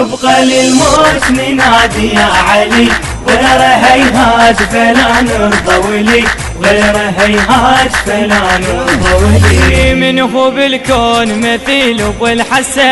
نبقى للموت ننادي يا علي. غير هيهات فلا نرضى ولي. غير هيهات فلا من هو بالكون مثيل ابو الحسن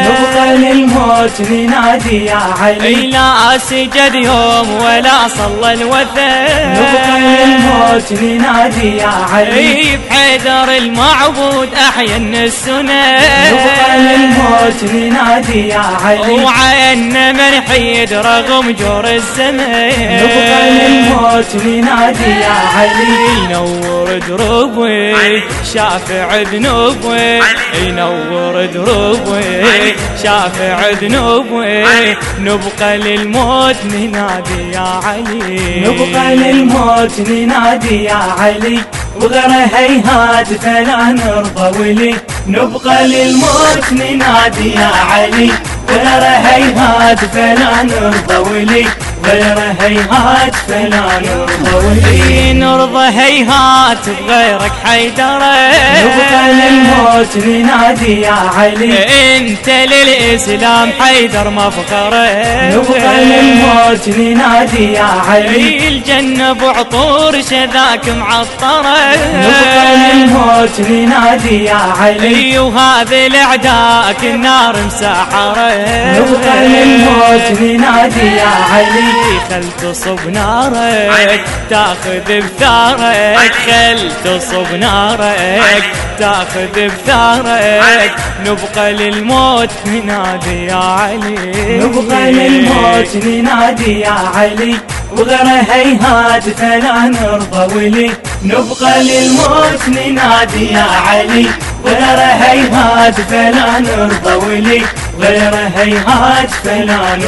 نبقى للموت ننادي يا علي لا سجد يوم ولا صلى الوثن نبقى للموت ننادي يا علي بحيدر المعبود احيا السنن نبقى للموت ننادي يا علي وعينا من حيد رغم جور الزمن نبقى للموت ننادي يا علي ينور دروبي شافع ذنوبي ينور دروبي شافع ذنوبي نبقى للموت ننادي يا علي. نبقى للموت ننادي يا علي. وغير هيهات فلا نرضى ولي. نبقى للموت ننادي يا علي. غير هيهات فلا نرضى ولي. غير هيهات فلا نرضى هيهات بغيرك حيدرة نبقى للموت ننادي يا علي. انت للإسلام حيدر مفخره نبقى للموت ننادي يا علي. الجنة بعطور شذاك معطرة نبقى للموت ننادي يا علي. وهذه الأعداء النار مسحرة نبقى للموت ننادي يا علي. خل تصب نارك تأخذ بثارك خل تصب نارك تأخذ بثارك نبقى للموت ننادي يا علي. نبقى للموت ننادي يا علي. وغير هيهات فلا نرضى ولي نبقى للموت ننادي يا علي. غير هيهات فلا نرضى ولي. غير هيهات فلا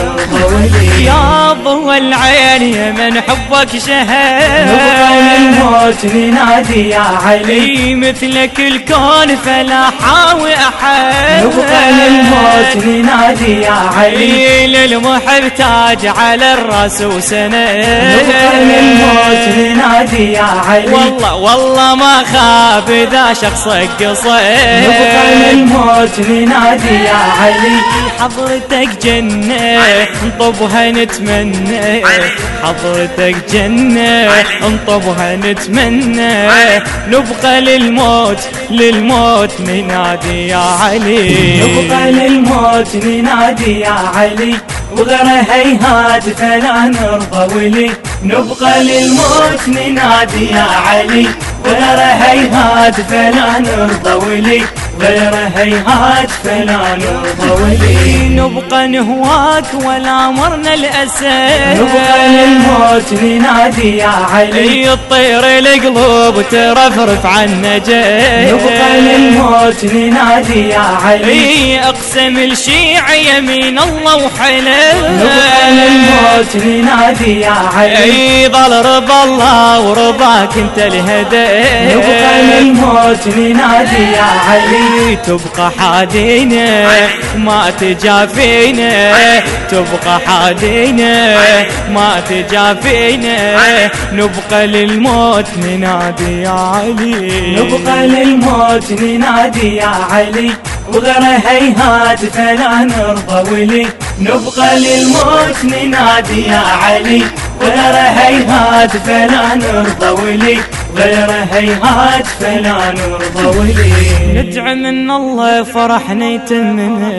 يا ضوى العين يا من حبك شهد نبقى للموت ننادي يا علي. لي مثلك الكون فلا حاوي أحد. نبقى للموت ننادي يا علي. لي للمحب تاج على الرأس وسنة. نبقى للموت ننادي يا علي. والله والله ما خاب إذا شخصك قصير. نبقى للموت ننادي يا علي. حضرتك جنة انطبها نتمنى. حضرتك جنة انطبها نتمنى. نبقى للموت للموت ننادي يا علي. نبقى للموت ننادي يا علي. وغير هيهات فلا نرضى ولي. نبقى للموت ننادي يا علي. غير هيهات فلا نرضى ولي. غير هيهات فلا نرضى ولي نبقى نهواك ولا مرنا الأسد. نبقى للموت ننادي يا علي. يطير القلوب ترفرف عن نجد نبقى للموت ننادي يا علي. أقسم الشيع يمين الله وحلف نبقى للموت ننادي يا علي. ظل رضا الله ورضاك انت الهدى. نبقى للموت ننادي يا علي. تبقى حادينا ما تجافينا تبقى حادينا ما تجافينا نبقى للموت ننادي يا علي. نبقى للموت ننادي يا علي. وغير هيهات فلا نرضى ولي. نبقى للموت ننادي يا علي. غير هيهات فلا نرضى ولي. غير هيهات فلا نرضى ولي. ندعي من الله فرحنا يتمنا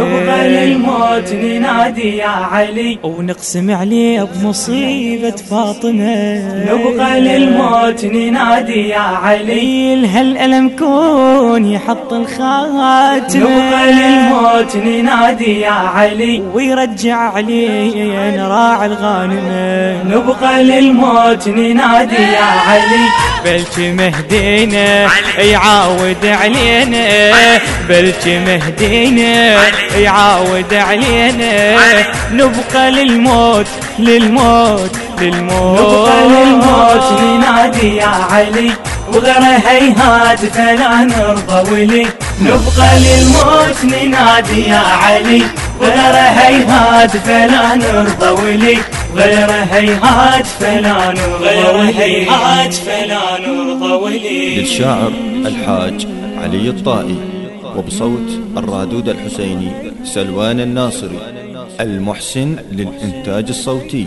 نبقى للموت ننادي يا علي. ونقسم عليه بمصيبة فاطمة. نبقى للموت ننادي يا علي. هالألم كون يحط الخاتم نبقى للموت ننادي يا علي. ويرجع علينا راعي الغانمة. نبقى للموت ننادي يا علي. بلش مهدينا يعاود علينا. بلش مهدينا يعاود علينا. نبقى للموت للموت للموت. نبقى للموت ننادي يا علي. وغير هيهات فلا نرضى ولي. نبقى للموت ننادي يا علي. غير هيهات فلا نرضى ولي. غير هيهات فلا نرضى غير هيهات فلا نرضى للشاعر الحاج علي الطائي وبصوت الرادود الحسيني سلوان الناصري المحسن للإنتاج الصوتي.